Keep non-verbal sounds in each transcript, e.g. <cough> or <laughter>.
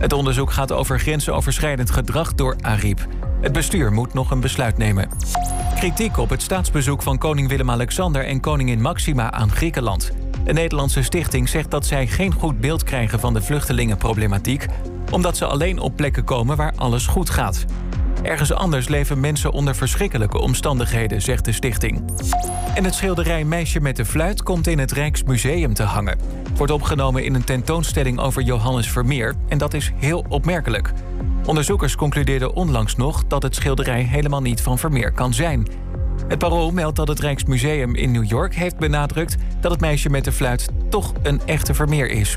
Het onderzoek gaat over grensoverschrijdend gedrag door Ariep. Het bestuur moet nog een besluit nemen. Kritiek op het staatsbezoek van koning Willem-Alexander en koningin Maxima aan Griekenland. Een Nederlandse stichting zegt dat zij geen goed beeld krijgen van de vluchtelingenproblematiek, omdat ze alleen op plekken komen waar alles goed gaat. Ergens anders leven mensen onder verschrikkelijke omstandigheden, zegt de stichting. En het schilderij Meisje met de Fluit komt in het Rijksmuseum te hangen. Wordt opgenomen in een tentoonstelling over Johannes Vermeer en dat is heel opmerkelijk. Onderzoekers concludeerden onlangs nog dat het schilderij helemaal niet van Vermeer kan zijn. Het Parool meldt dat het Rijksmuseum in New York heeft benadrukt dat het meisje met de fluit toch een echte Vermeer is.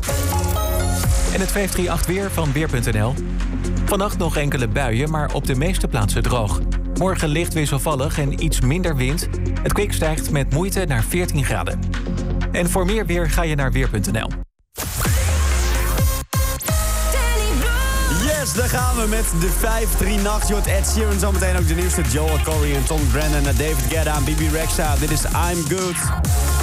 En het 538 weer van Weer.nl. Vannacht nog enkele buien, maar op de meeste plaatsen droog. Morgen licht wisselvallig en iets minder wind. Het kwik stijgt met moeite naar 14 graden. En voor meer weer ga je naar Weer.nl. Yes, daar gaan we met de 5-3 nacht. Je hoort Ed Sheeran, zometeen ook de nieuwste Joel Corey en Tom Brennan... en David Guetta en Bibi Rexha. Dit is I'm Good.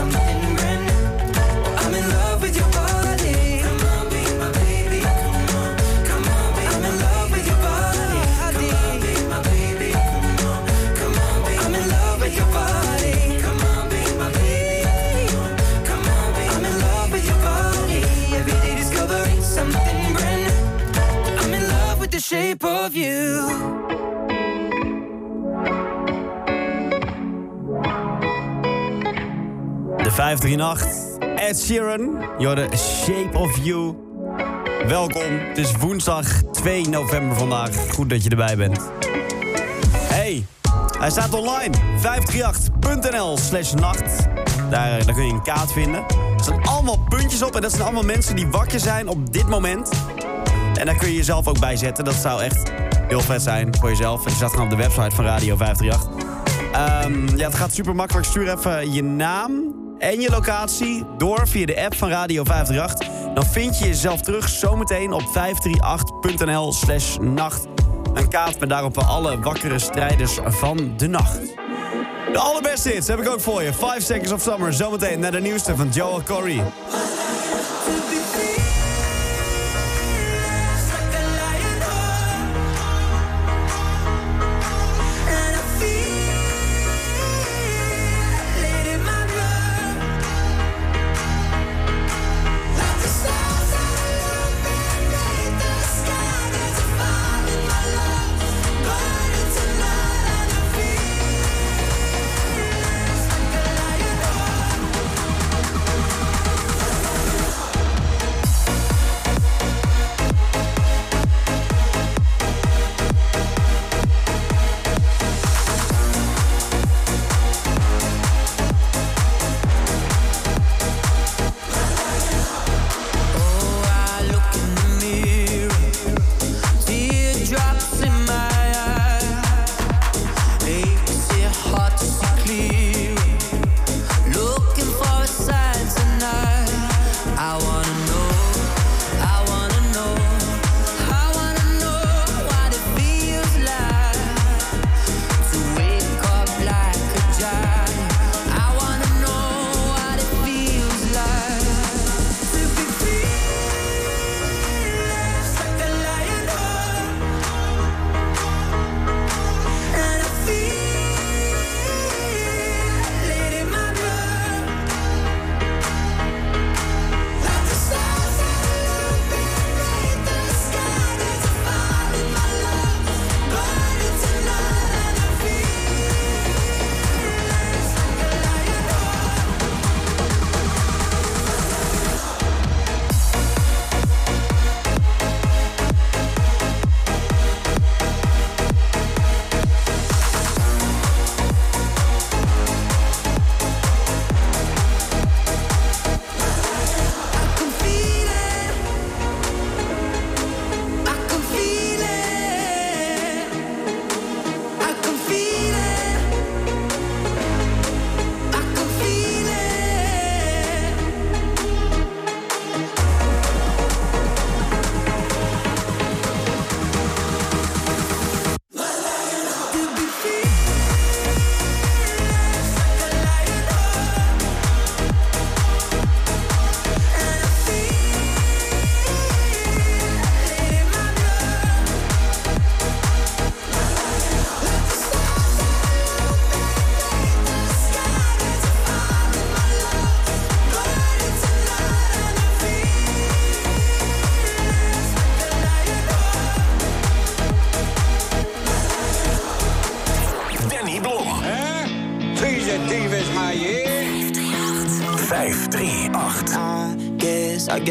something 538. Ed Sheeran. The shape of you. Welkom. Het is woensdag 2 november vandaag. Goed dat je erbij bent. Hey, hij staat online. 538.nl slash nacht. Daar, daar kun je een kaart vinden. Er staan allemaal puntjes op. En dat zijn allemaal mensen die wakker zijn op dit moment. En daar kun je jezelf ook bij zetten. Dat zou echt heel vet zijn voor jezelf. En je staat gewoon op de website van Radio 538. Ehm, ja, het gaat super makkelijk. Stuur even je naam en je locatie door via de app van Radio 538. Dan vind je jezelf terug zometeen op 538.nl slash nacht. Een kaart met daarop alle wakkere strijders van de nacht. De allerbeste hits heb ik ook voor je. 5 Seconds of Summer, zometeen naar de nieuwste van Joel Corey.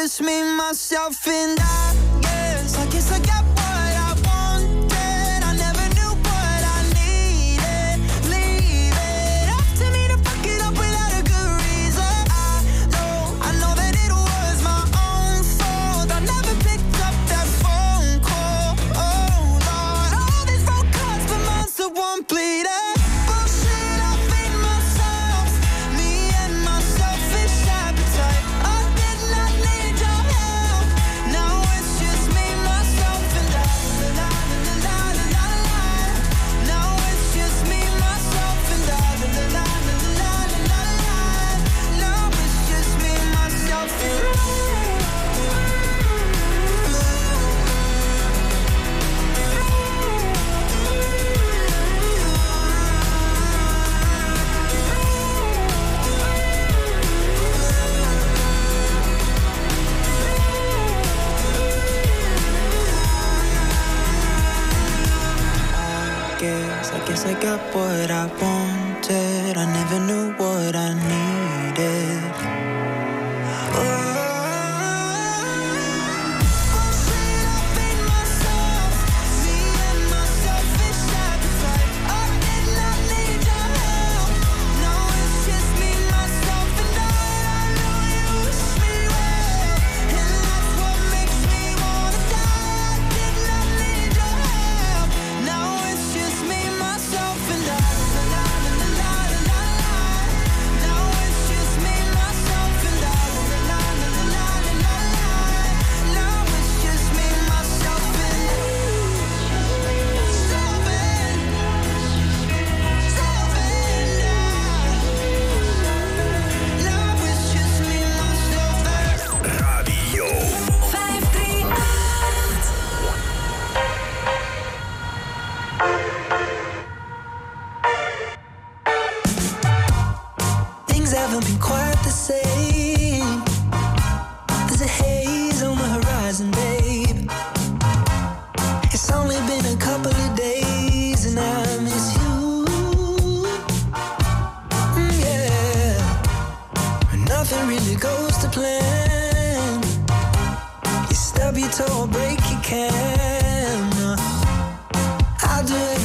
just me, myself, and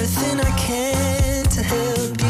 everything I can to help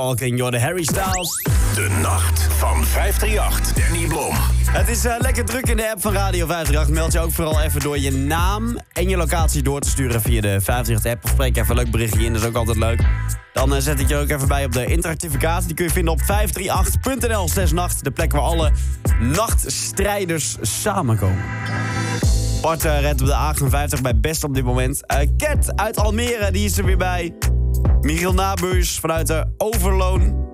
Late Night Talking, joh, de Harry Styles. De nacht van 538. Danny Blom. Het is eh, lekker druk in de app van Radio 538. Meld je ook vooral even door je naam en je locatie door te sturen via de 538-app. Of spreek even een leuk berichtje in, dat is ook altijd leuk. Dan eh, zet ik je ook even bij op de interactieve kaart. Die kun je vinden op 538.nl slash nacht. De plek waar alle nachtstrijders samenkomen. Bart eh, redt op de 58 bij Best op dit moment. Ket uit Almere, die is er weer bij. Michiel Nabuurs vanuit de Overloon.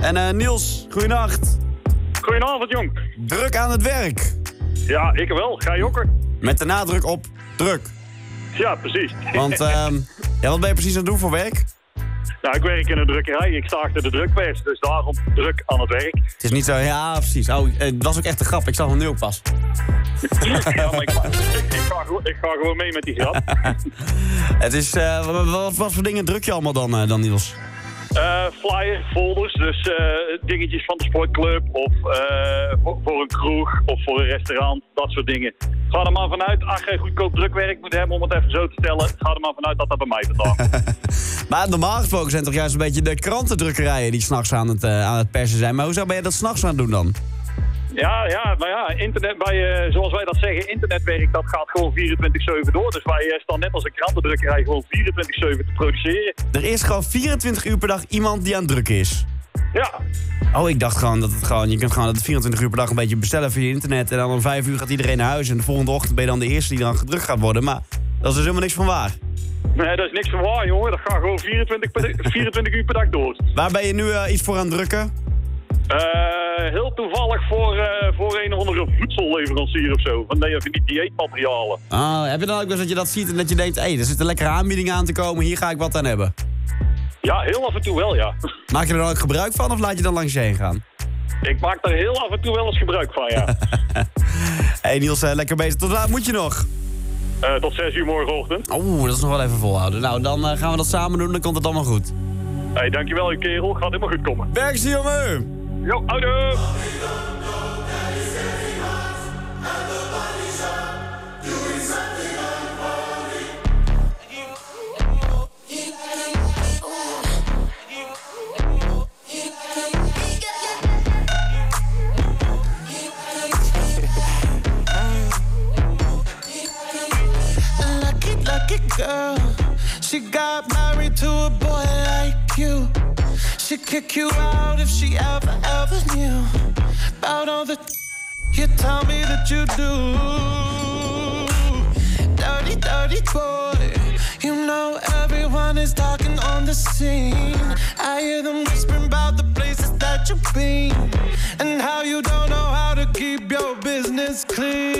En eh, Niels, goeienacht. Goedenavond, jong. Druk aan het werk. Ja, ik wel. Ga je jokken? Met de nadruk op druk. Ja, precies. Want <laughs> ehm, ja, wat ben je precies aan het doen voor werk? Nou, ik werk in een drukkerij. Ik sta achter de drukpers, dus daarom druk aan het werk. Het is niet zo, ja precies. Oh, eh, het was ook echt een grap, ik zag hem nu ook pas. <laughs> Ja, maar ik, ik, ik ga, gewoon- ik ga gewoon mee met die grap. <laughs> Het is, eh, wat, wat, wat voor dingen druk je allemaal dan, eh, dan Niels? Eh, flyer, folders, dus eh, dingetjes van de sportclub of eh, voor, een kroeg of voor een restaurant, dat soort dingen. Ga er maar vanuit, je goedkoop drukwerk moet hebben, om het even zo te stellen, ga er maar vanuit dat dat bij mij vandaan. <laughs> Maar normaal gesproken zijn toch juist een beetje de krantendrukkerijen die s'nachts aan, het, aan het persen zijn. Maar hoezo ben je dat s'nachts aan het doen dan? Ja, ja, maar ja, internet bij, eh, zoals wij dat zeggen, internetwerk, dat gaat gewoon 24-7 door. Dus wij eh, staan net als een krantendrukkerij gewoon 24-7 te produceren. Er is gewoon 24 uur per dag iemand die aan het drukken is. Ja, Oh, ik dacht gewoon dat het gewoon, je kunt gewoon het 24 uur per dag een beetje bestellen via internet. En dan om 5 uur gaat iedereen naar huis. En de volgende ochtend ben je dan de eerste die dan gedrukt gaat worden. Maar dat is dus helemaal niks van waar. nee, dat is niks van waar, jongen. Dat gaat gewoon 24, per- 24 uur per dag door. Waar ben je nu eh, iets voor aan het drukken? Eh, heel toevallig voor, eh, voor een of andere voedselleverancier of zo. Van die, van die dieetmaterialen. Ah, heb je dan ook wel eens dat je dat ziet en dat je denkt... hé, hey, er zit een lekkere aanbieding aan te komen, hier ga ik wat aan hebben. Ja, heel af en toe wel, ja. <laughs> Maak je er dan ook gebruik van of laat je dan langs je heen gaan? Ik maak daar heel af en toe wel eens gebruik van, ja. Hé <laughs> hey Niels, eh, lekker bezig. Tot laat moet je nog? Eh, tot 6 uur morgenochtend. Oeh, dat is nog wel even volhouden. Nou, dan eh, gaan we dat samen doen, dan komt het allemaal goed. Hey, dankjewel, je kerel. Gaat helemaal goed komen. Werk jongen! Oude! Lucky, lucky girl. She got married to a boy like you. She'd kick you out if she ever, ever knew about all the you tell me that you do. Dirty, dirty boy. You know everyone is talking on the scene. I hear them whispering about the places that you've been and how you don't know how to keep your business clean.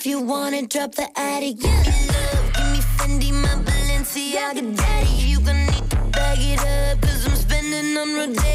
If you wanna drop the attic, give me love, give me Fendi, my Balenciaga, daddy. You gonna need to bag it up, cause I'm spending on Rodeo.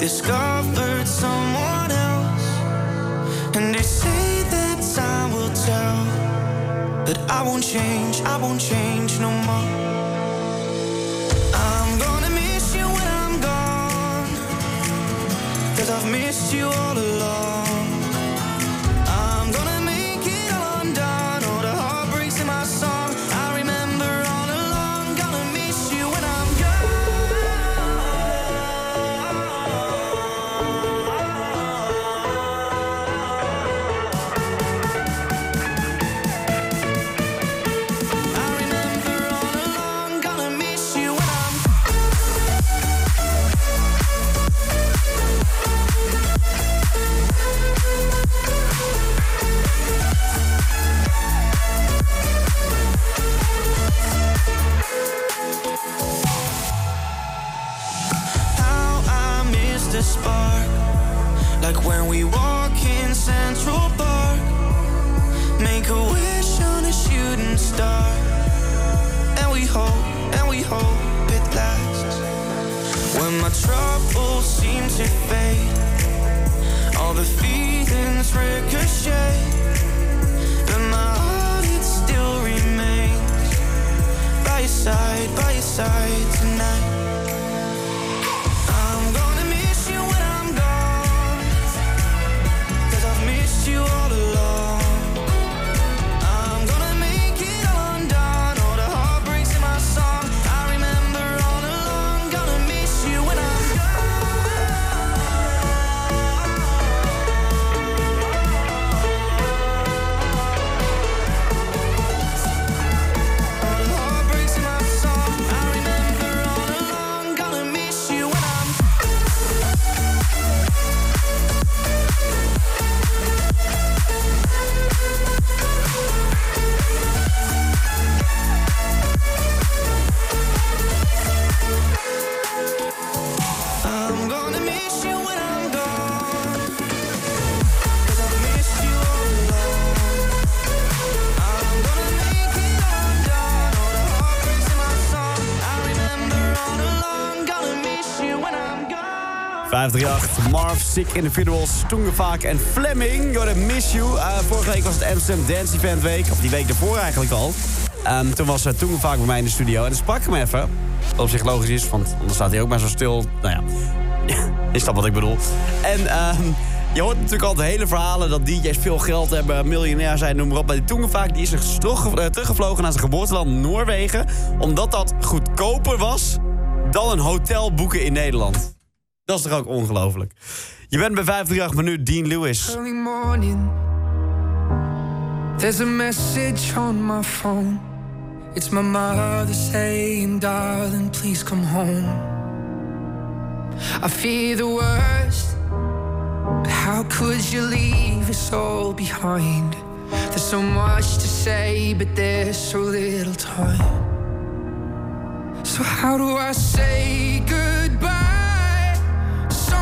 Discovered someone else. And they say that time will tell. But I won't change, I won't change no more. I'm gonna miss you when I'm gone. Cause I've missed you all along. Side, by your side tonight. Marv, Sick Individuals, Tungevaak en Fleming. You're Miss You. Eh, vorige week was het Amsterdam Dance Event Week. Of die week daarvoor eigenlijk al. Ehm, toen was uh, Tungevaak bij mij in de studio. En dan sprak ik hem even. Wat op zich logisch is, want anders staat hij ook maar zo stil. Nou ja, <laughs> is dat wat ik bedoel. En ehm, je hoort natuurlijk al de hele verhalen dat DJ's veel geld hebben, miljonair zijn, noem maar op. Maar die Tungevaak die is eh, teruggevlogen naar zijn geboorteland Noorwegen. Omdat dat goedkoper was dan een hotel boeken in Nederland. Dat is toch ook ongelooflijk. Je bent bij 538 minuut Dean Lewis. Early morning, there's a message on my phone. It's my mother saying, Darling, please come home. I fear the worst, but how could you leave us all behind? There's so much to say, but there's so little time. So, how do I say goodbye?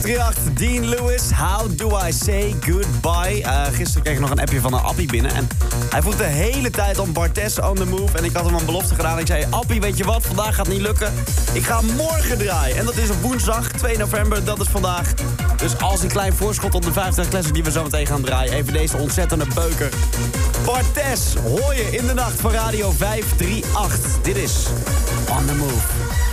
538, Dean Lewis, How Do I Say Goodbye? Eh, gisteren kreeg ik nog een appje van een Appie binnen. En hij vroeg de hele tijd om Bartes on the move. En ik had hem een belofte gedaan. Ik zei, Appie, weet je wat? Vandaag gaat niet lukken. Ik ga morgen draaien. En dat is op woensdag, 2 november. Dat is vandaag. Dus als een klein voorschot op de 50 classic die we zo meteen gaan draaien. Even deze ontzettende beuker. Bartes, hoor je in de nacht van Radio 538. Dit is On the Move.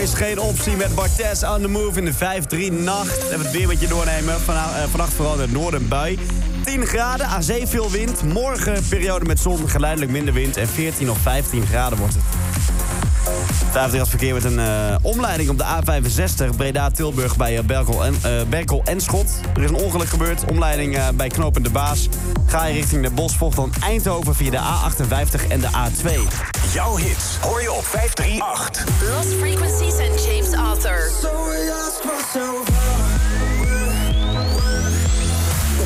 Is geen optie met Bartes on the move in de 5-3 nacht. Even het weer met je doornemen. Eh, vannacht vooral in het noorden bui. 10 graden, aan zee veel wind. Morgen periode met zon, geleidelijk minder wind. En 14 of 15 graden wordt het. 50 verkeer met een eh, omleiding op de A65 Breda-Tilburg bij eh, Berkel en, Berkel en Schot. Er is een ongeluk gebeurd, omleiding bij Knopen de Baas. Ga je richting de bos, volgt dan Eindhoven via de A58 en de A2. Jouw hits hoor je op 538. Lost Frequencies en James Arthur.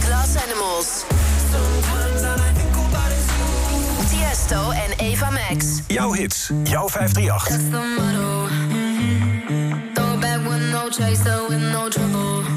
Glass Animals. Tiesto en Eva Max. Jouw hits, jouw 538. That's the motto. Throw it back with no chaser, with no trouble.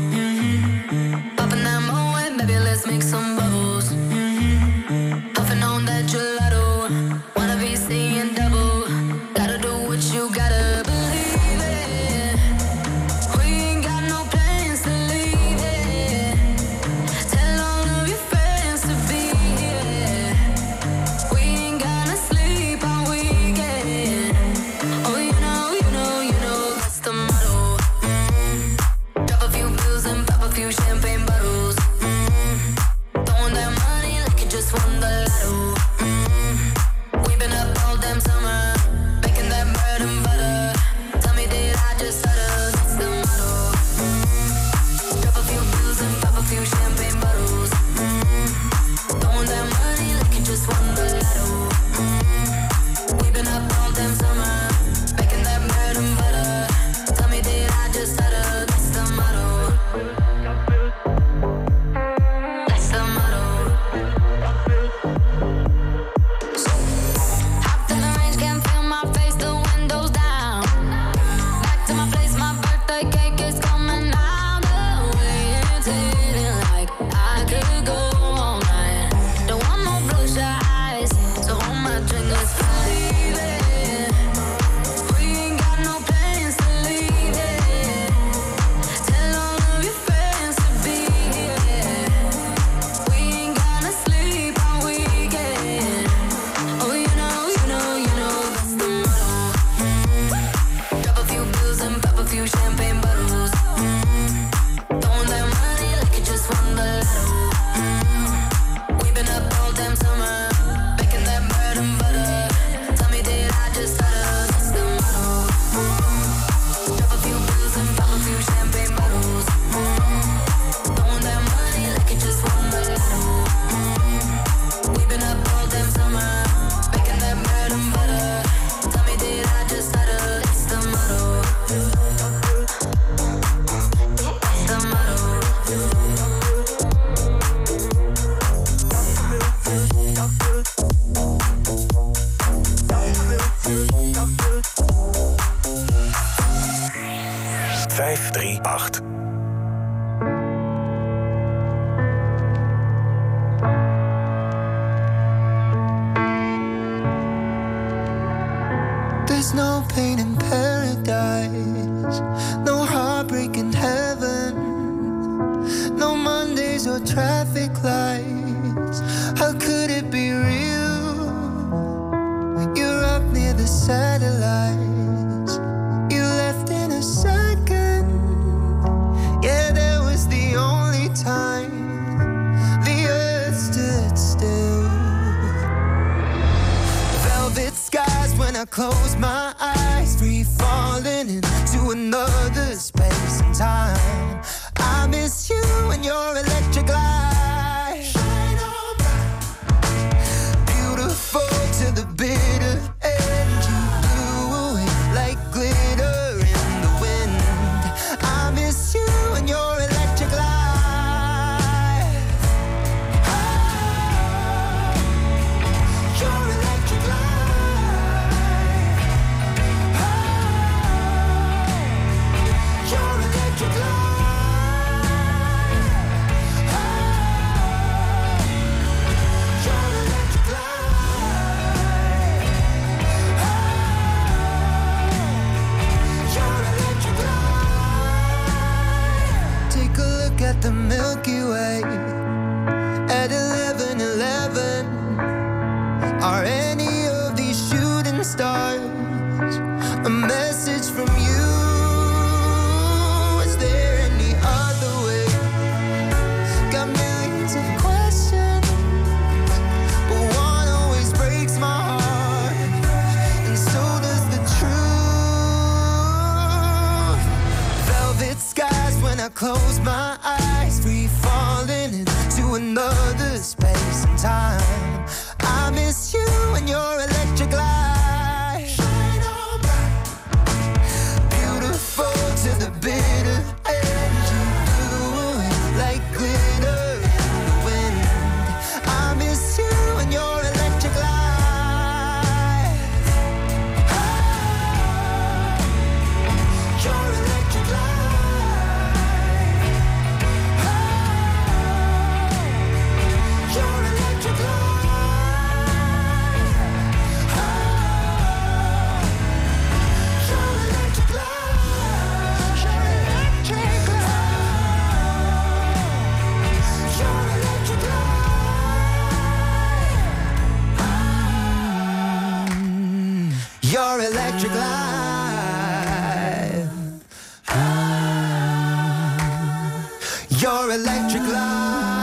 Your electric light.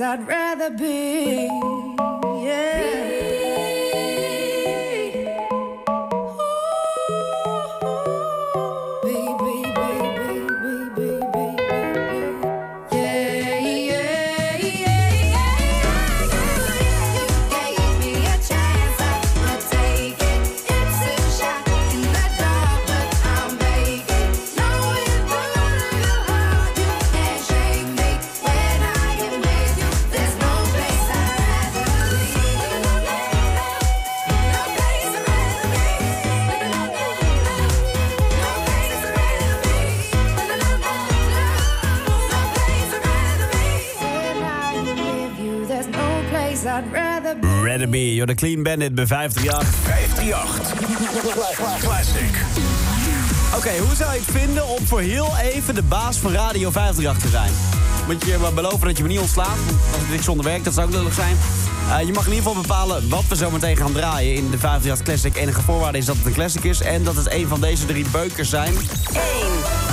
I'd rather be de Clean Bandit bij 538. 538. Classic. Oké, hoe zou je het vinden om voor heel even de baas van Radio 538 te zijn? Moet je me beloven dat je me niet ontslaat? Als ik zonder werk, dat zou ook lullig zijn. Eh, je mag in ieder geval bepalen wat we zo meteen gaan draaien in de 538 Classic. Enige voorwaarde is dat het een classic is en dat het een van deze drie beukers zijn. 1.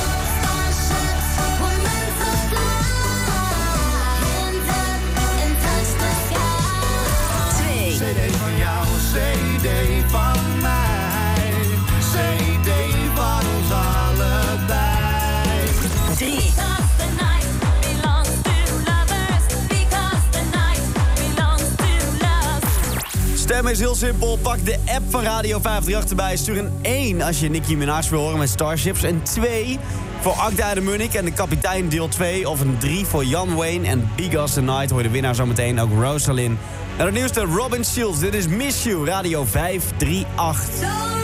stemmen is heel simpel. Pak de app van Radio 538 erbij. Stuur een 1 als je Nicki Minaj wil horen met Starships. Een 2 voor Akda de Munnik en de kapitein deel 2. Of een 3 voor Jan Wayne en Big As The Night. Hoor de winnaar zometeen ook Rosalind. En het nieuwste Robin Shields. Dit is Miss You, Radio 538.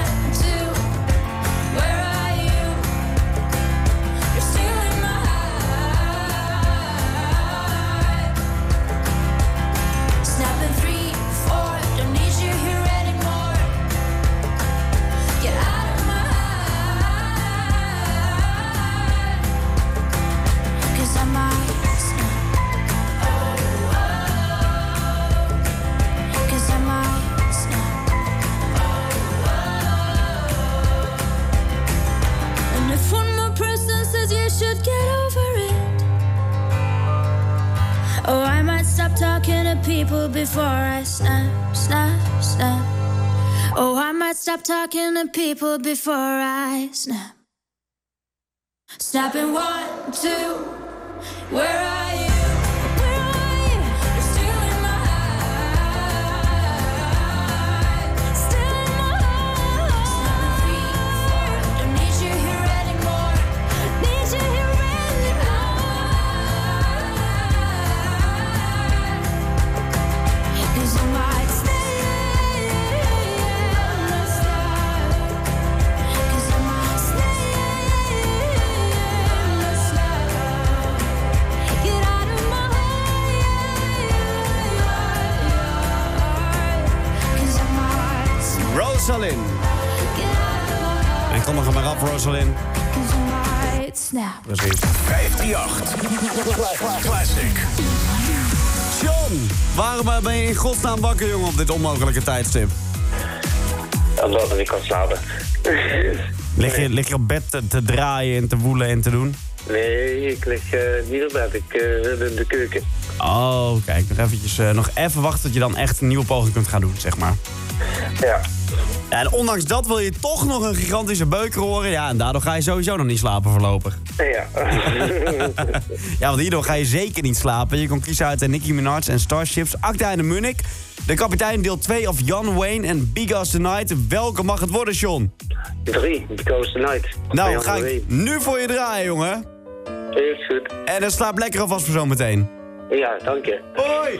stop talking to people before I snap. Snapping one, two, where are you? Precies. 538. Classic. John, waarom eh, ben je in godsnaam wakker, jongen, op dit onmogelijke tijdstip? Omdat ik niet kan slapen. Lig je, lig je op bed te, te draaien en te woelen en te doen? Nee, ik lig eh, niet op bed. Ik zit in de keuken. Oh, kijk, nog, eventjes, nog even wachten tot je dan echt een nieuwe poging kunt gaan doen, zeg maar. Ja. En ondanks dat wil je toch nog een gigantische beuker horen. Ja, en daardoor ga je sowieso nog niet slapen voorlopig. Ja. <laughs> Ja, want hierdoor ga je zeker niet slapen. Je kon kiezen uit Nicki Minaj en Starships, Acta en de Munich. De kapitein deel 2 of Jan Wayne en Because the Night. Welke mag het worden, John? Drie, Because the Night. Nou, ga ik nu voor je draaien, jongen. Is goed. En dan slaap lekker alvast voor zometeen. Ja, dank je. Hoi!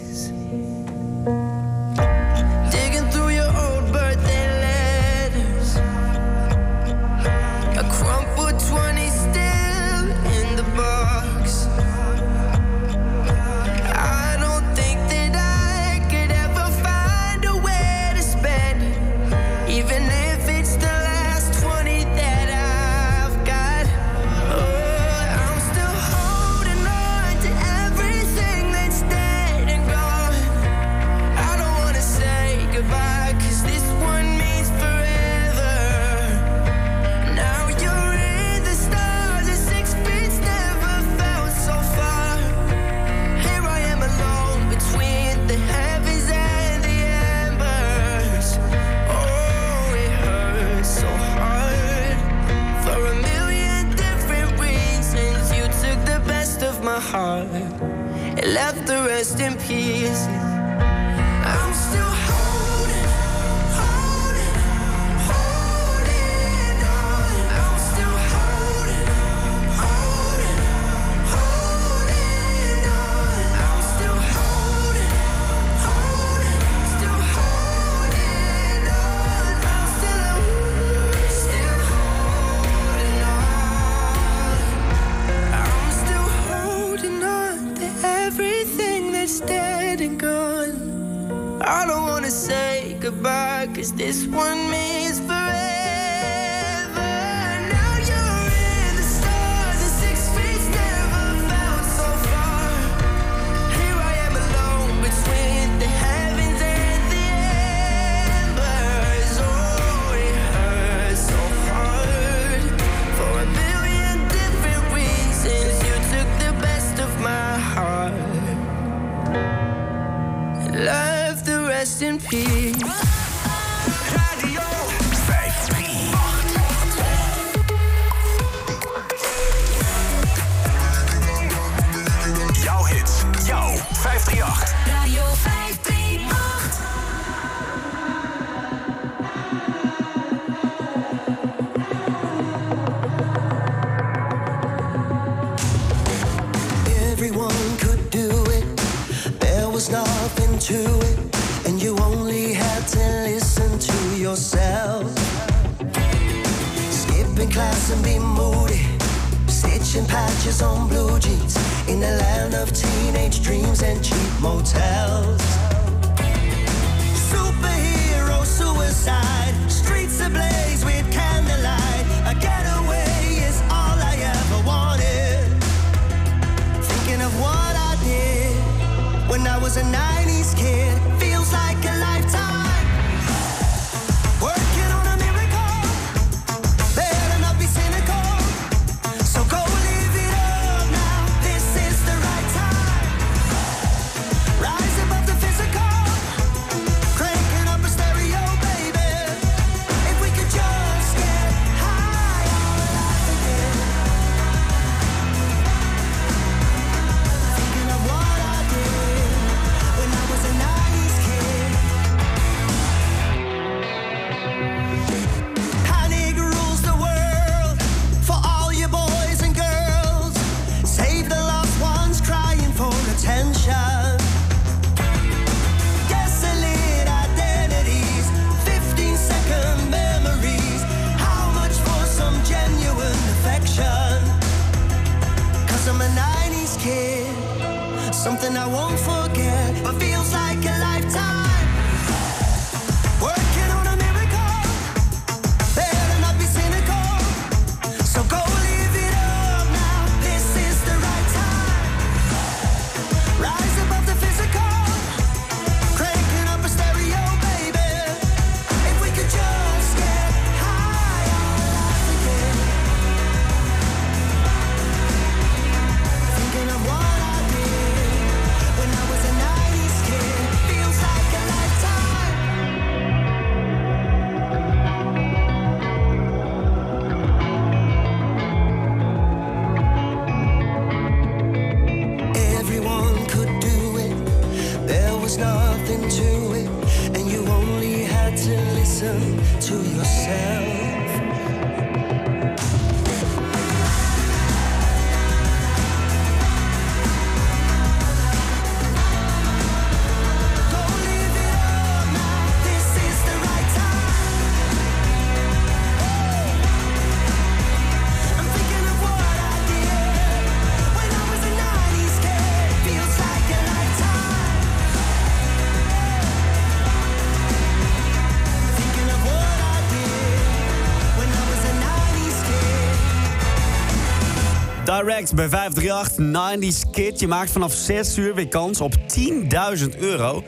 Direct bij 538 90s Je maakt vanaf 6 uur weer kans op 10.000 euro.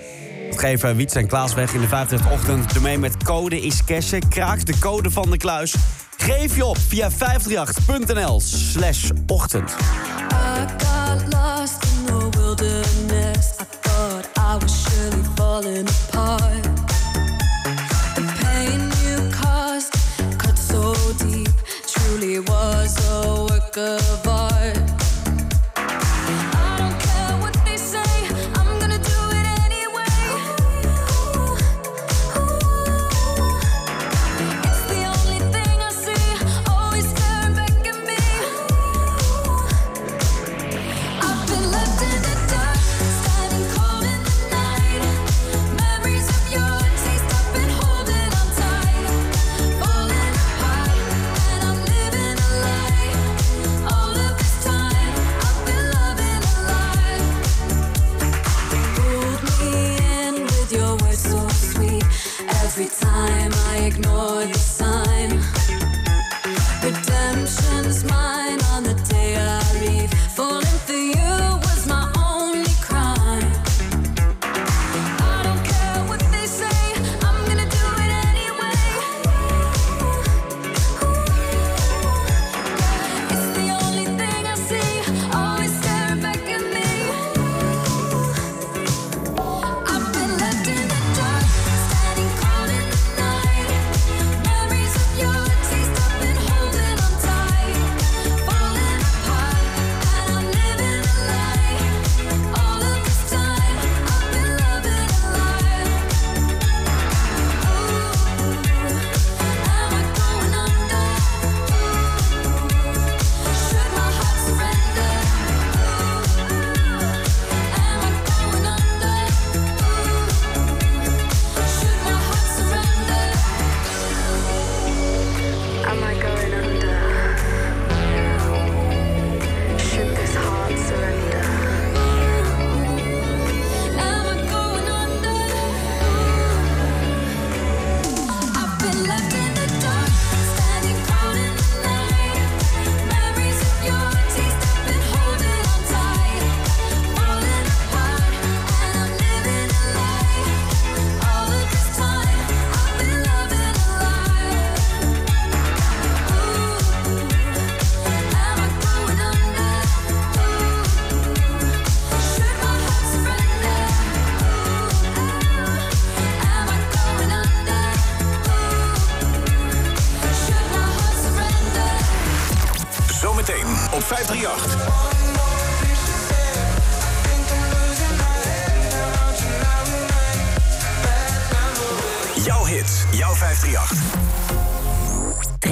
Dat geven Wietse en Klaas weg in de 538-ochtend. Doe mee met code is cashen. Kraak de code van de kluis. Geef je op via 538.nl slash ochtend. I got in the wilderness.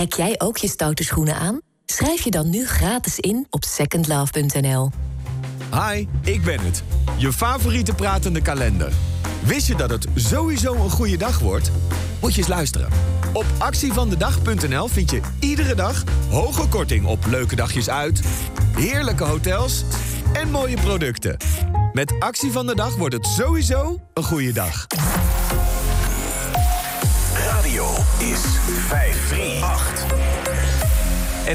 Kijk jij ook je stoute schoenen aan? Schrijf je dan nu gratis in op secondlove.nl. Hi, ik ben het. Je favoriete pratende kalender. Wist je dat het sowieso een goede dag wordt? Moet je eens luisteren. Op actievandedag.nl vind je iedere dag hoge korting op leuke dagjes uit, heerlijke hotels en mooie producten. Met Actie van de Dag wordt het sowieso een goede dag. Radio is 538.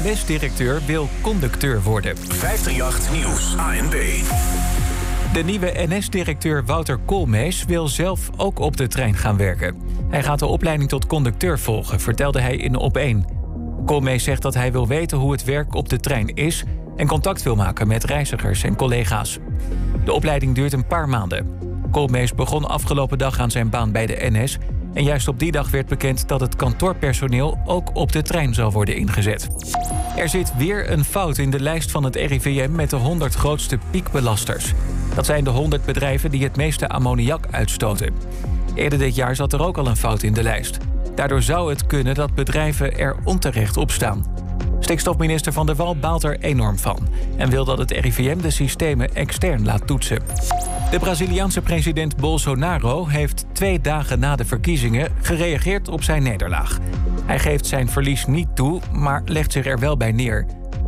NS-directeur wil conducteur worden. 538 Nieuws, ANB. De nieuwe NS-directeur Wouter Koolmees wil zelf ook op de trein gaan werken. Hij gaat de opleiding tot conducteur volgen, vertelde hij in Op1. Koolmees zegt dat hij wil weten hoe het werk op de trein is... en contact wil maken met reizigers en collega's. De opleiding duurt een paar maanden. Koolmees begon afgelopen dag aan zijn baan bij de NS... en juist op die dag werd bekend dat het kantoorpersoneel... ook op de trein zal worden ingezet. Er zit weer een fout in de lijst van het RIVM met de 100 grootste piekbelasters. Dat zijn de 100 bedrijven die het meeste ammoniak uitstoten. Eerder dit jaar zat er ook al een fout in de lijst. Daardoor zou het kunnen dat bedrijven er onterecht op staan. Stikstofminister Van der Wal baalt er enorm van... en wil dat het RIVM de systemen extern laat toetsen. De Braziliaanse president Bolsonaro heeft twee dagen na de verkiezingen... gereageerd op zijn nederlaag. Hij geeft zijn verlies niet toe, maar legt zich er wel bij neer.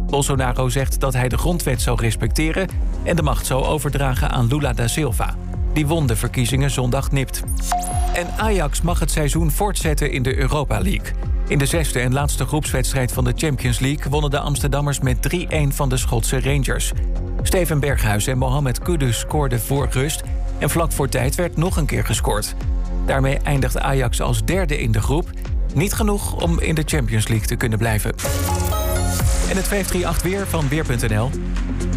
Bolsonaro zegt dat hij de grondwet zou respecteren... en de macht zou overdragen aan Lula da Silva. Die won de verkiezingen zondag nipt. En Ajax mag het seizoen voortzetten in de Europa League. In de zesde en laatste groepswedstrijd van de Champions League... wonnen de Amsterdammers met 3-1 van de Schotse Rangers. Steven Berghuis en Mohamed Kudus scoorden voor rust... en vlak voor tijd werd nog een keer gescoord. Daarmee eindigt Ajax als derde in de groep. Niet genoeg om in de Champions League te kunnen blijven. En het 538 weer van Weer.nl.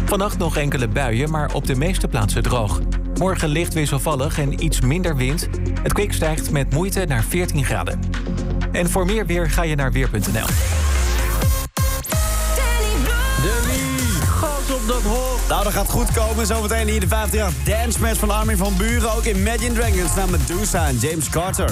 Vannacht nog enkele buien, maar op de meeste plaatsen droog. Morgen licht wisselvallig en iets minder wind. Het kwik stijgt met moeite naar 14 graden. En voor meer weer ga je naar Weer.nl. God op dat hoog. Nou, dat gaat goed komen. Zometeen hier de 538 Dance Match van Armin van Buren. Ook Imagine Dragons naar Medusa en James Carter.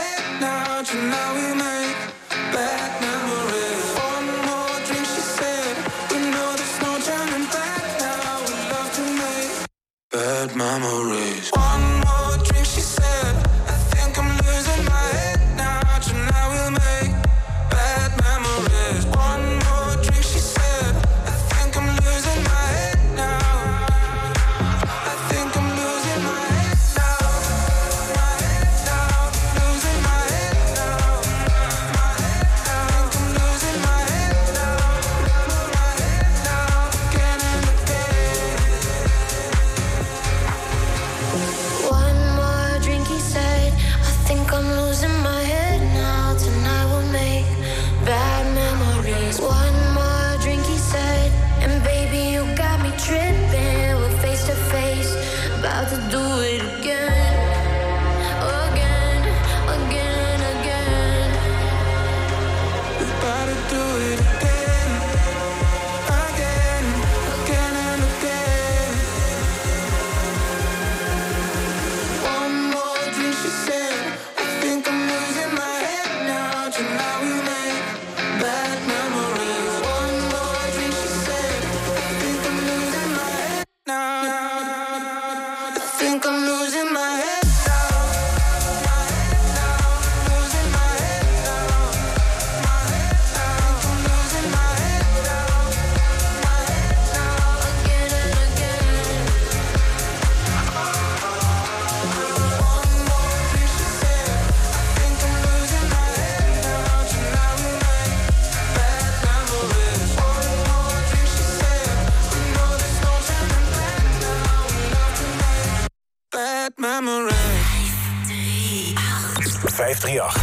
538.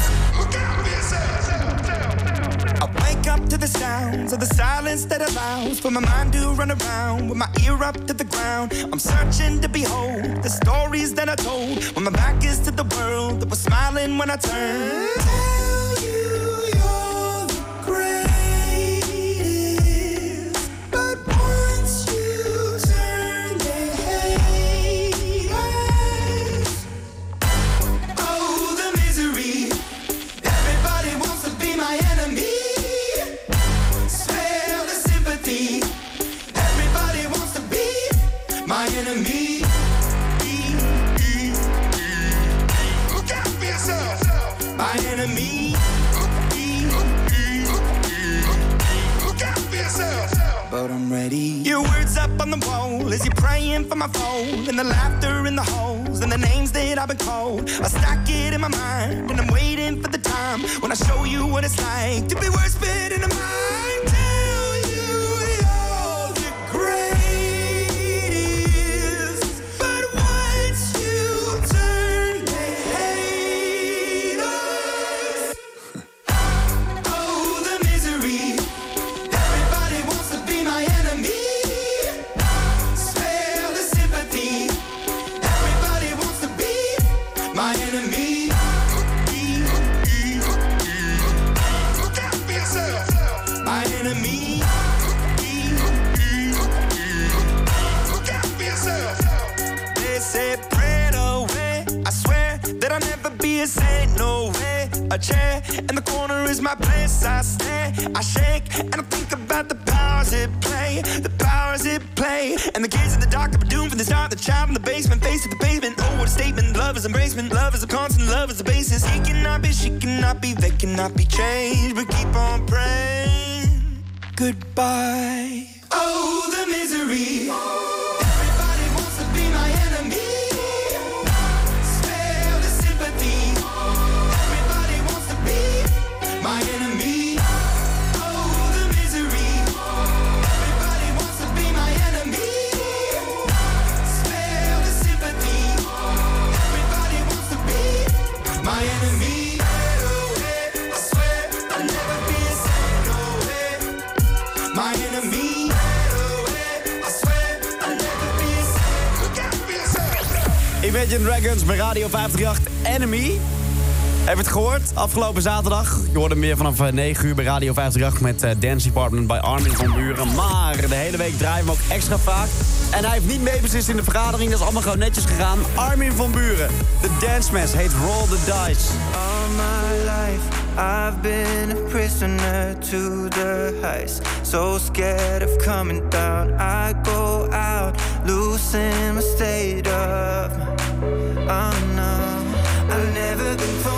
high. Oh, the misery. Imagine Dragons bij Radio 538 Enemy. Heb je het gehoord? Afgelopen zaterdag. Je hoorde hem vanaf eh, 9 uur bij Radio 538 met eh, Dance Department bij Armin van Buren. Maar de hele week draaien we hem ook extra vaak. En hij heeft niet meebeslist in de vergadering. Dat is allemaal gewoon netjes gegaan. Armin van Buren. De Dance Mess heet Roll the Dice. All my life I've been a prisoner to the heist. So scared of coming down. I go out, losing my state of mind. Oh no, I've never been.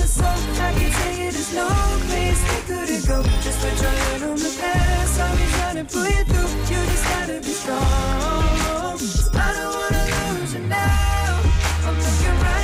I can there's no place we couldn't go. Just put your hand on the past, I'll be trying to pull you through. You just gotta be strong. I don't wanna lose you now. I'm looking right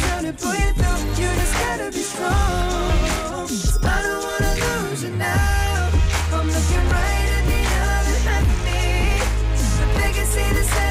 to pull you through. You just gotta be strong. I don't wanna lose you now. I'm looking right at the other half of me. Biggest see the set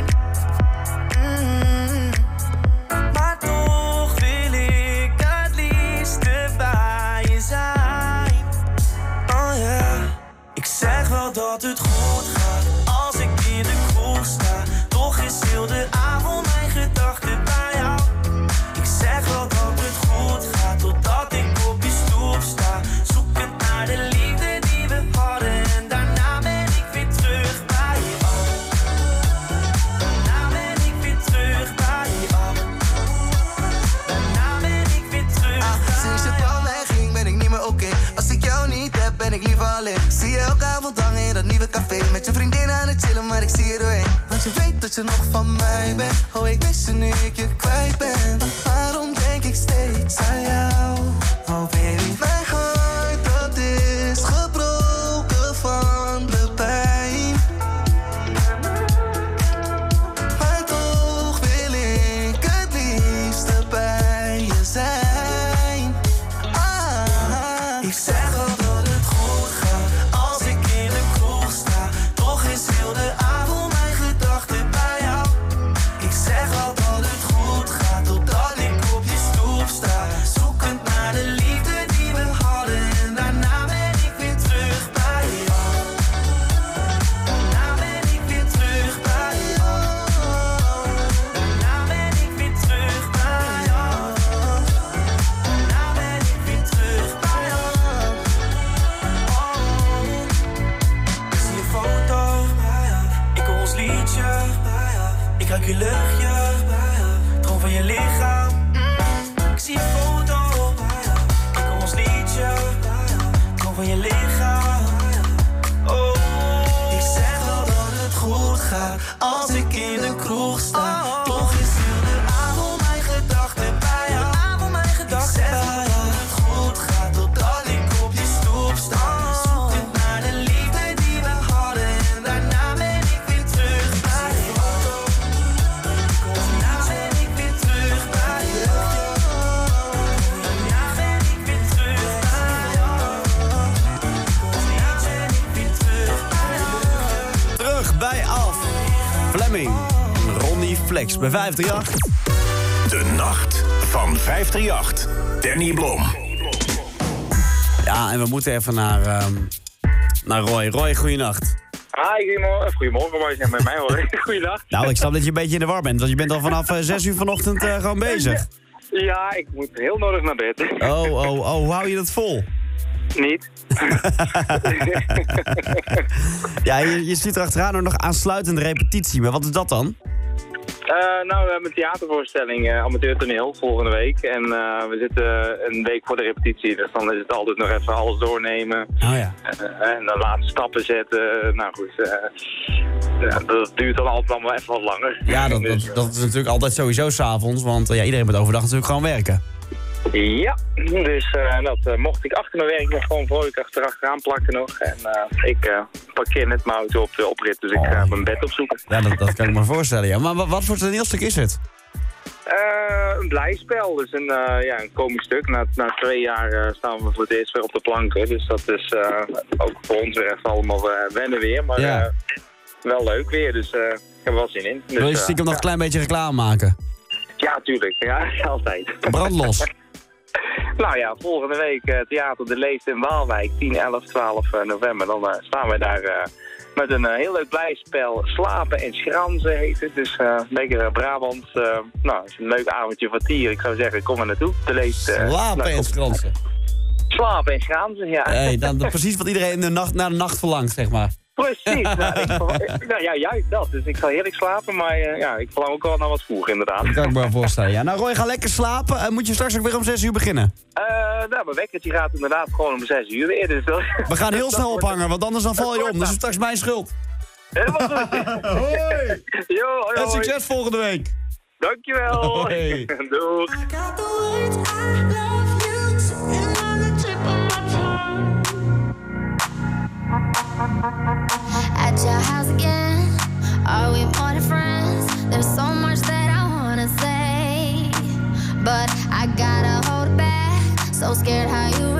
Zeg wel van mij bent moeten even naar, ehm, naar Roy. Roy, goeienacht. Hi, goedemorgen. Goedemorgen, maar je met mij hoor. <laughs> Goeiedag. Nou, ik snap dat je een beetje in de war bent, want je bent al vanaf eh, 6 uur vanochtend eh, gewoon <laughs> bezig. Ja, ik moet heel nodig naar bed. Oh, oh, oh, hoe hou je dat vol? Niet. <laughs> Ja, je, je ziet er achteraan nog aansluitende repetitie, maar wat is dat dan? Eh, nou, we hebben een theatervoorstelling, eh amateurtoneel, volgende week. En eh, we zitten een week voor de repetitie, dus dan is het altijd nog even alles doornemen. Oh ja. En de laatste stappen zetten. Nou goed, dat duurt dan altijd allemaal even wat langer. Ja, dat, <laughs> Dus, dat, dat is natuurlijk altijd sowieso s'avonds, want ja, iedereen moet overdag natuurlijk gewoon werken. Ja, dus eh, dat eh, mocht ik achter mijn werk nog gewoon vrolijk achterachteraan plakken nog. En eh, ik parkeer net mijn auto op de oprit, dus ik ga mijn bed opzoeken. Ja, dat, dat kan ik me voorstellen, ja. Maar wa- wat voor toneelstuk is het? Een blijspel, dus een, ja, een komisch stuk. Na, na twee jaar staan we voor het eerst weer op de planken. Dus dat is ook voor ons weer even allemaal wennen weer. Maar Ja. wel leuk weer, dus ik heb er wel zin in. Dus, Wil je stiekem nog een klein beetje reclame maken? Ja, tuurlijk. Ja, <laughs> altijd. Brandlos. Nou ja, volgende week eh, Theater De Leest in Waalwijk, 10, 11, 12 eh, november. Dan eh, staan wij daar eh, met een heel leuk blijspel. Slapen en schranzen heet het. Dus lekker Brabant. nou, het is een leuk avondje van tier. Ik zou zeggen, kom er naartoe. De Leest. Slapen nou, en schransen. Slapen en schranzen, ja. Hey, dan, dan precies wat iedereen de nacht, naar de nacht verlangt, zeg maar. Precies. nou, ik <laughs> nou ja, juist dat. Dus ik ga heerlijk slapen, maar eh, ja, ik verlang ook wel naar wat vroeg inderdaad. Dat kan ik me wel <laughs> voorstellen. Ja, nou Roy, ga lekker slapen. En moet je straks ook weer om 6 uur beginnen? Eh, nou, mijn wekkertje gaat inderdaad gewoon om 6 uur weer. Dus dat- We gaan heel <laughs> dat snel wordt- ophangen, want anders dan val je om. Dat is straks mijn schuld. Helemaal goed. Hoi. Jo, hoi, En succes volgende week. Dankjewel. Hoi. Doeg. At your house again, are we more than friends? There's so much that I wanna say, but I gotta hold back. So scared how you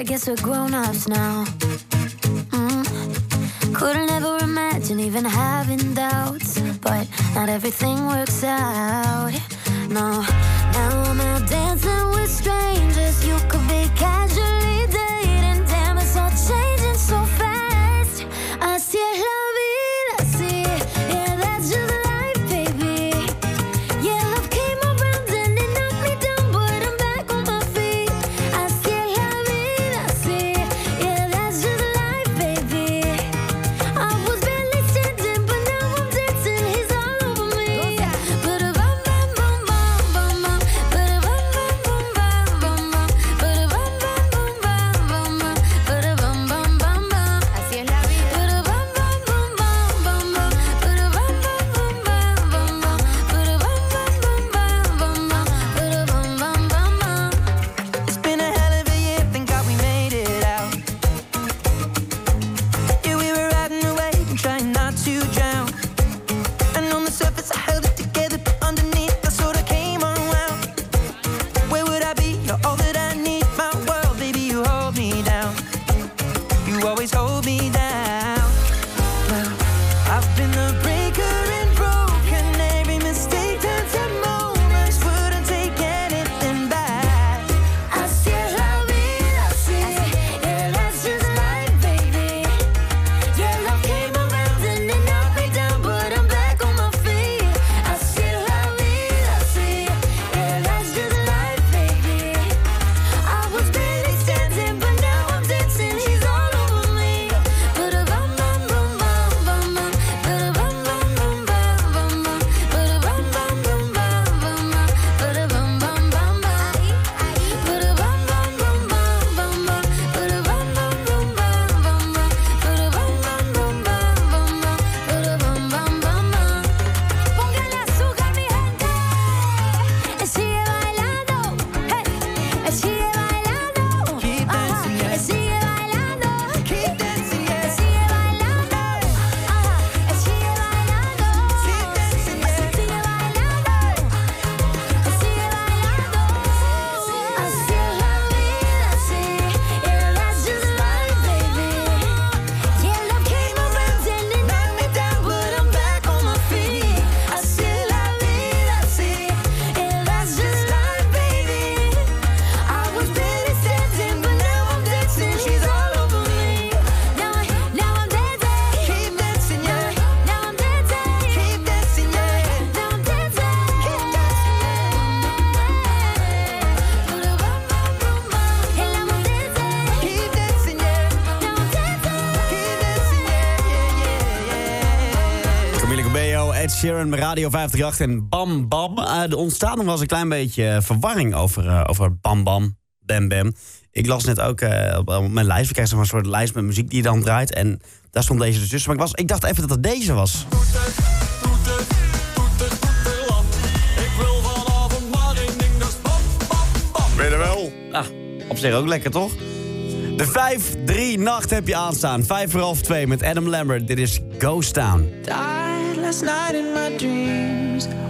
I guess we're grown-ups now. Sharon, Radio 538 en Bam Bam. Uh, er ontstaat nog wel eens een klein beetje eh, verwarring over, eh, over Bam Bam, Bam Bam. Ik las net ook op mijn lijst, we krijgen zo'n soort lijst met muziek die je dan draait. En daar stond deze dus tussen. Maar ik, was, ik dacht even dat het deze was. Weet je wel? Ah, op zich ook lekker, toch? De 5-3 nacht heb je aanstaan. 5 voor half 2 met Adam Lambert. Dit is Ghost Town. Died last night in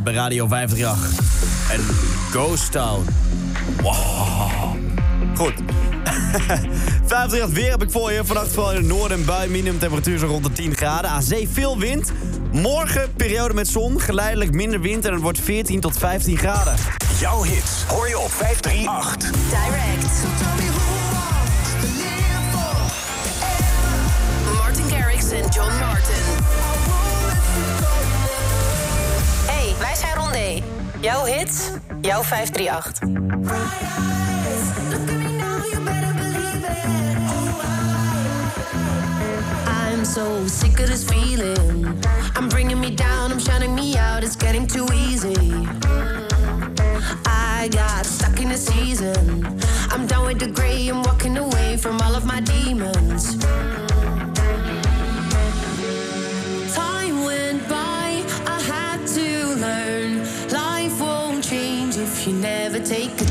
Bij Radio 538. En Ghost Town. Wow. Goed. <laughs> 538 weer heb ik voor je. Vannacht vooral in het noorden en bui. Minimum temperatuur zo rond de 10 graden. Aan zee veel wind. Morgen periode met zon. Geleidelijk minder wind en het wordt 14 tot 15 graden. Jouw hits hoor je op 538. Direct. Chris en Rondé. Jouw hits, jouw 538. I'm so sick of this feeling. I'm bringing me down, I'm shining me out, it's getting too easy. I got stuck in a season. I'm done with the gray, and walking away from all of my demons. take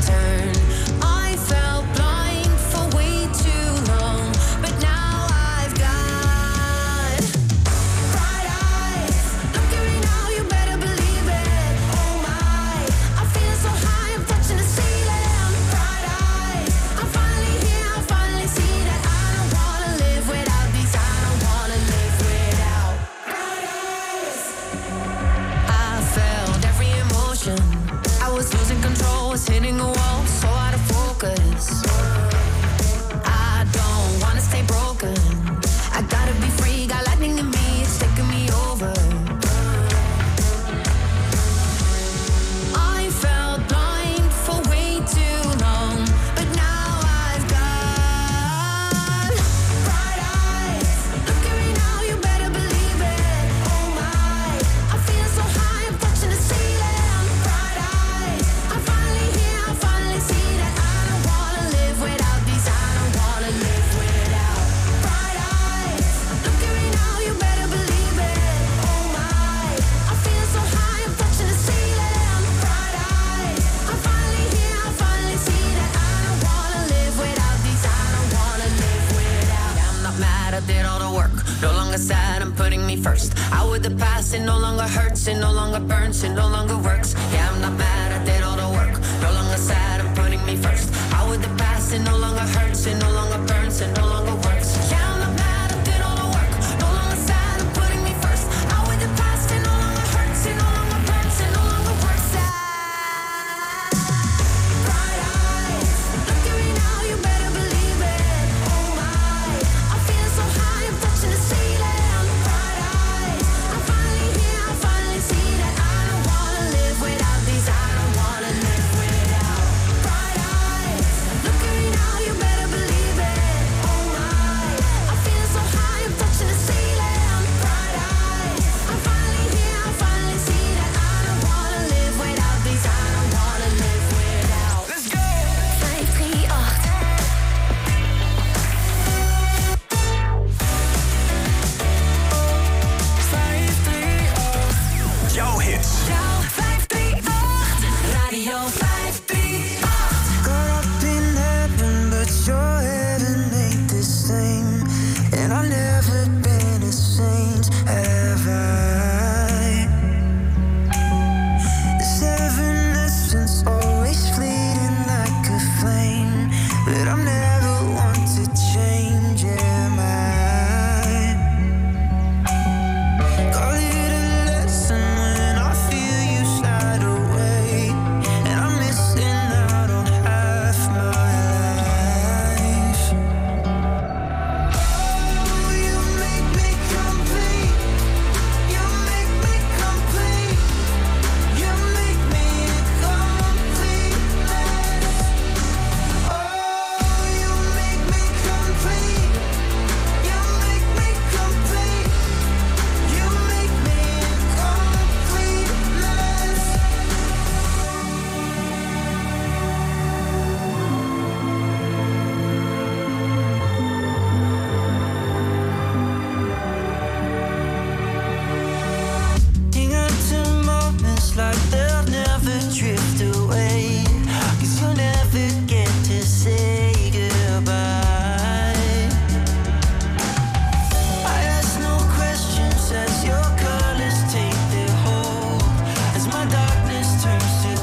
darkness turns to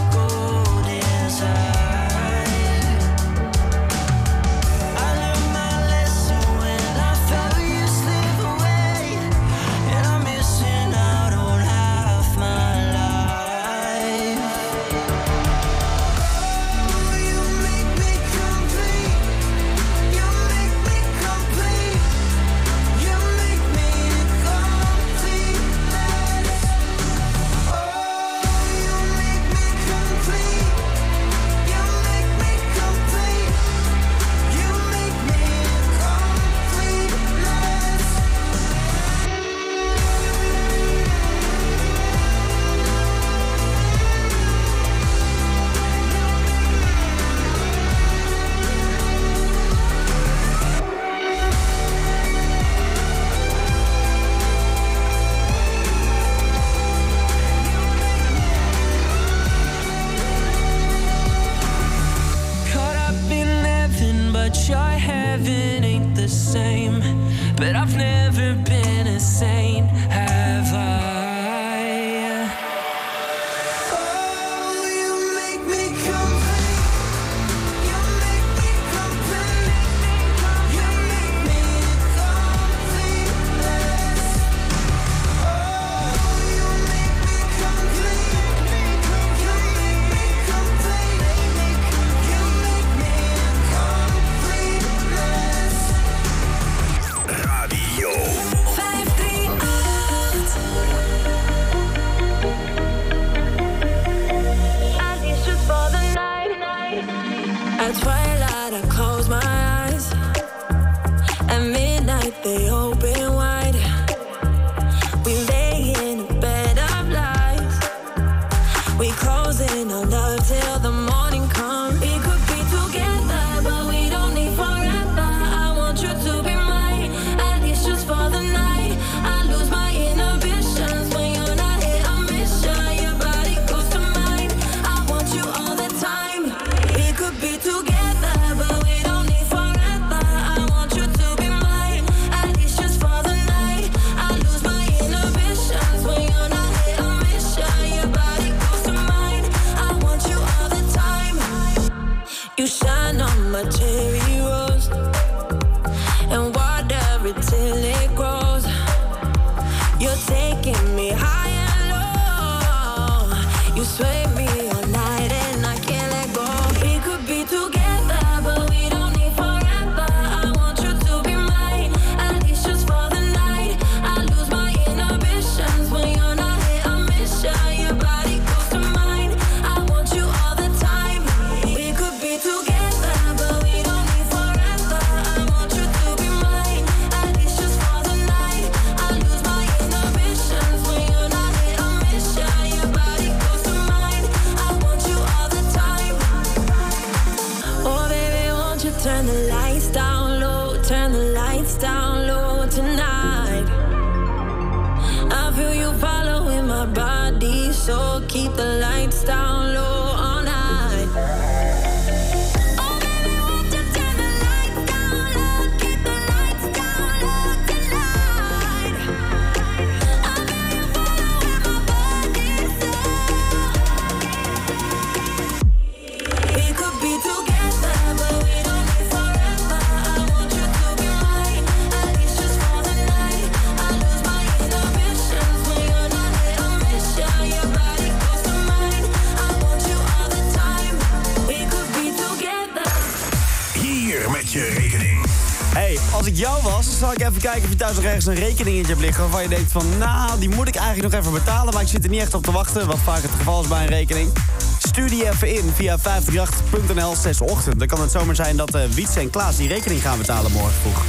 thuis ergens een rekening rekeningetje hebt liggen waarvan je denkt van... nou, die moet ik eigenlijk nog even betalen, maar ik zit er niet echt op te wachten... wat vaak het geval is bij een rekening. Stuur die even in via 538.nl 6 ochtend. Dan kan het zomaar zijn dat uh, en Klaas die rekening gaan betalen morgen vroeg.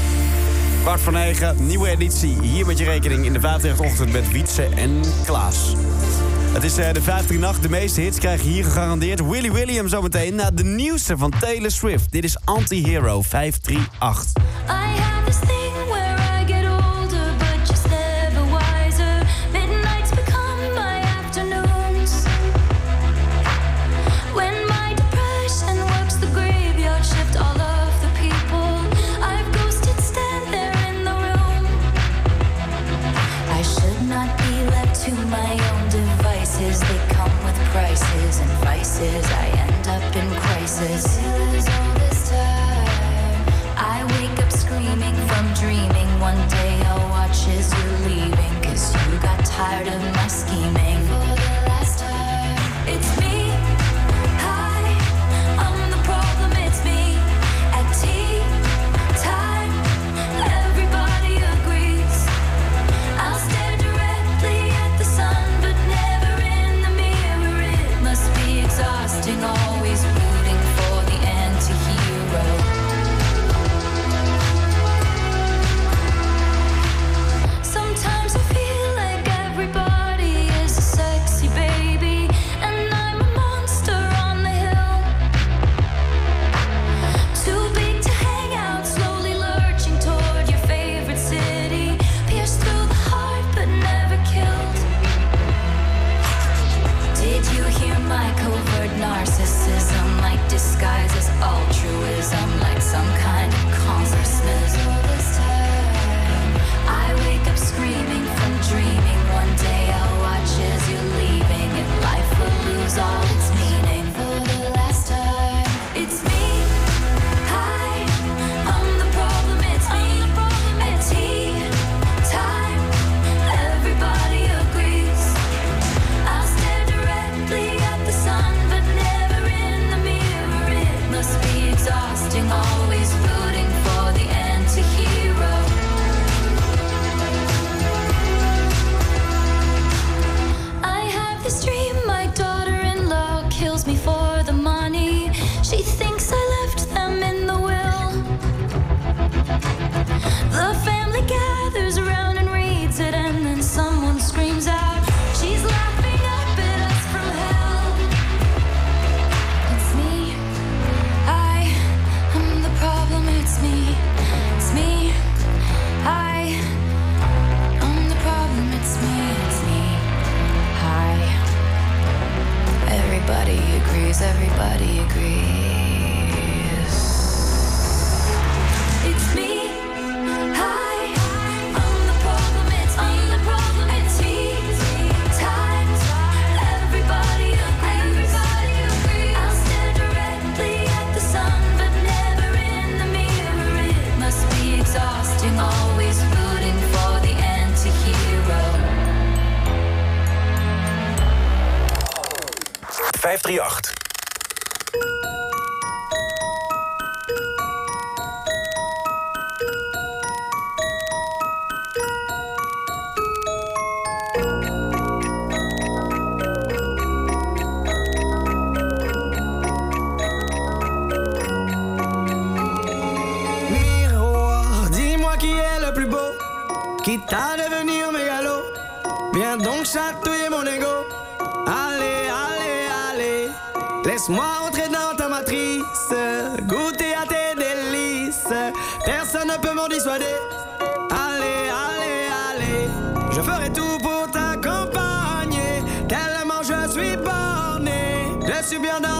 Kwart voor negen, nieuwe editie. Hier met je rekening in de 538-ochtend met Wietse en Klaas. Het is eh, de 538, de meeste hits krijg je hier gegarandeerd. Willy William zometeen na de nieuwste van Taylor Swift. Dit is Anti-Hero 538. 538. bien dans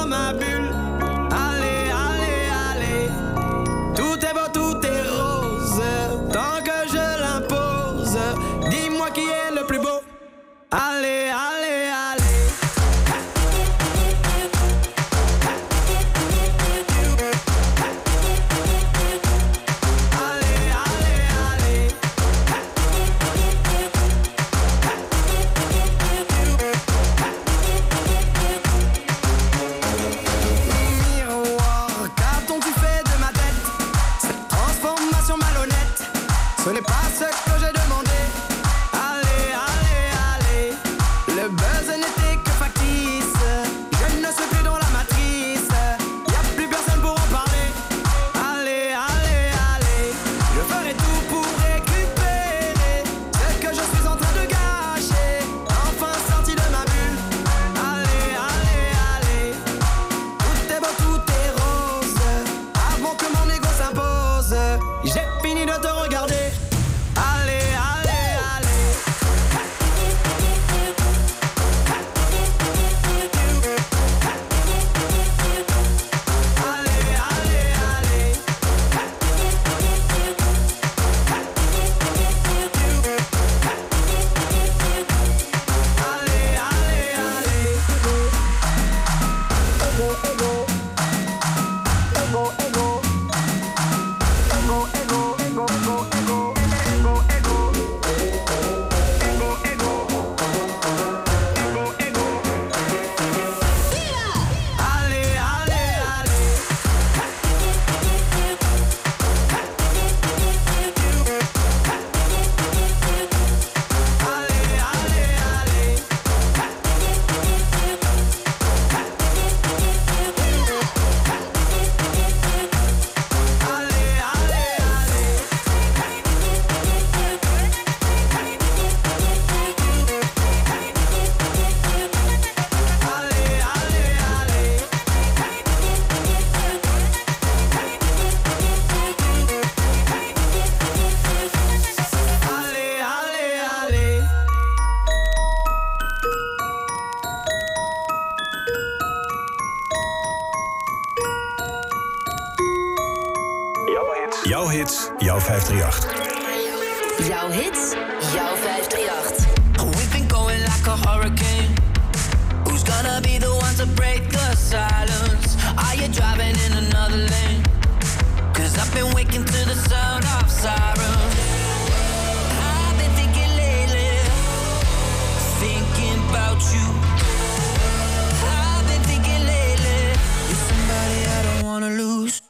to break the silence? Are you driving in another lane? Cause I've been waking to the sound of sirens. I've been thinking lately, thinking about you. I've been thinking lately, you're somebody I don't wanna lose.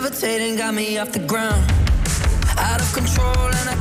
levitating, got me off the ground. Out of control, and I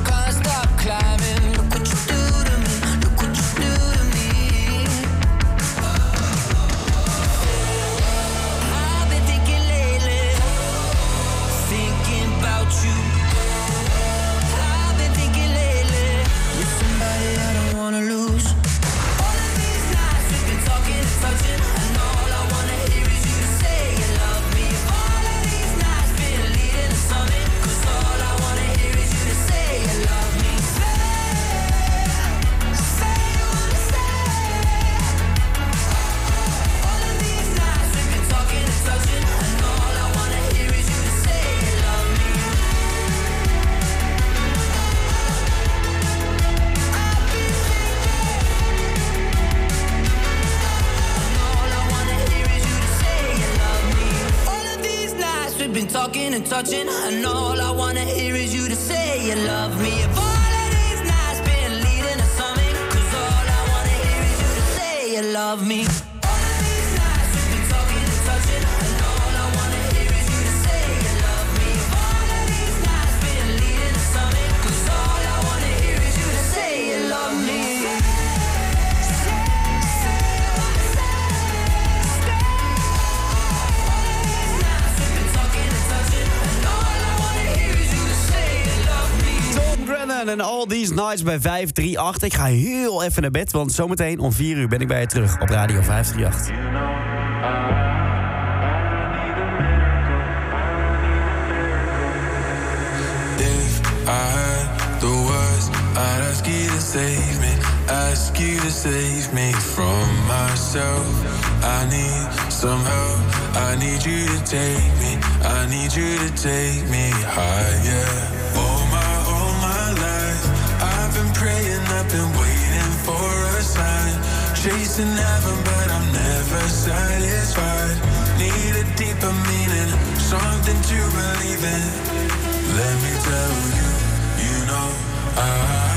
bij 538. Ik ga heel even naar bed, want zometeen om 4 uur ben ik bij je terug op Radio 538. Chasing heaven, but I'm never satisfied. Need a deeper meaning, something to believe in. Let me tell you, you know I.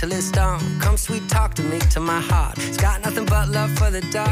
till it's dawn. Come sweet talk to me to my heart. It's got nothing but love for the dog.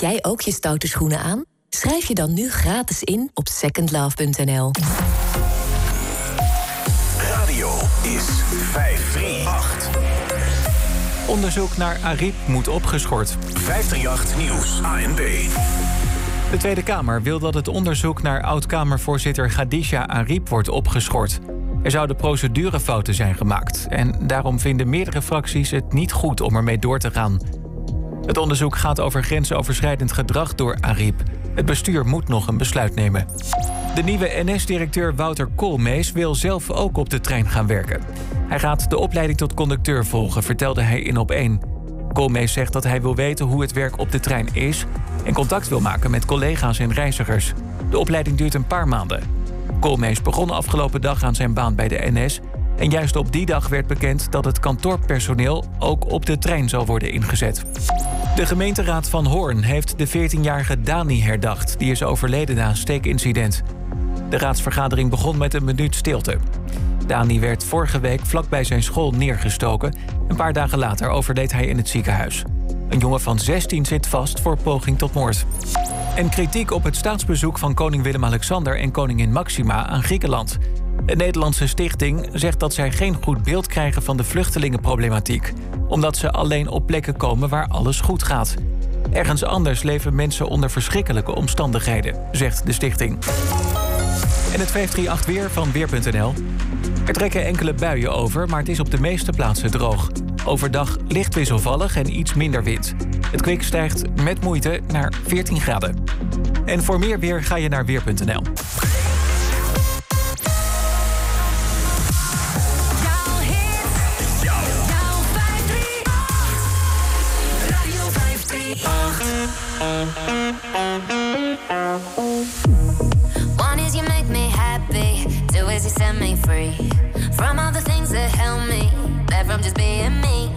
Jij ook je stoute schoenen aan? Schrijf je dan nu gratis in op secondlove.nl. Radio is 538. Onderzoek naar Ariep moet opgeschort. 538 Nieuws, ANB. De Tweede Kamer wil dat het onderzoek naar oud-Kamervoorzitter Khadija Ariep wordt opgeschort. Er zouden procedurefouten zijn gemaakt. En daarom vinden meerdere fracties het niet goed om ermee door te gaan. Het onderzoek gaat over grensoverschrijdend gedrag door Ariep. Het bestuur moet nog een besluit nemen. De nieuwe NS-directeur Wouter Koolmees wil zelf ook op de trein gaan werken. Hij gaat de opleiding tot conducteur volgen, vertelde hij in op 1. Koolmees zegt dat hij wil weten hoe het werk op de trein is... en contact wil maken met collega's en reizigers. De opleiding duurt een paar maanden. Koolmees begon afgelopen dag aan zijn baan bij de NS... en juist op die dag werd bekend dat het kantoorpersoneel... ook op de trein zal worden ingezet. De gemeenteraad van Hoorn heeft de 14-jarige Dani herdacht. Die is overleden na een steekincident. De raadsvergadering begon met een minuut stilte. Dani werd vorige week vlakbij zijn school neergestoken. Een paar dagen later overleed hij in het ziekenhuis. Een jongen van 16 zit vast voor poging tot moord. En kritiek op het staatsbezoek van koning Willem-Alexander en koningin Maxima aan Griekenland. De Nederlandse stichting zegt dat zij geen goed beeld krijgen van de vluchtelingenproblematiek, omdat ze alleen op plekken komen waar alles goed gaat. Ergens anders leven mensen onder verschrikkelijke omstandigheden, zegt de stichting. En het 538 weer van Weer.nl. Er trekken enkele buien over, maar het is op de meeste plaatsen droog. Overdag licht wisselvallig en iets minder wind. Het kwik stijgt met moeite naar 14 graden. En voor meer weer ga je naar Weer.nl. One is you make me happy, two is you set me free from all the things that held me back from just being me.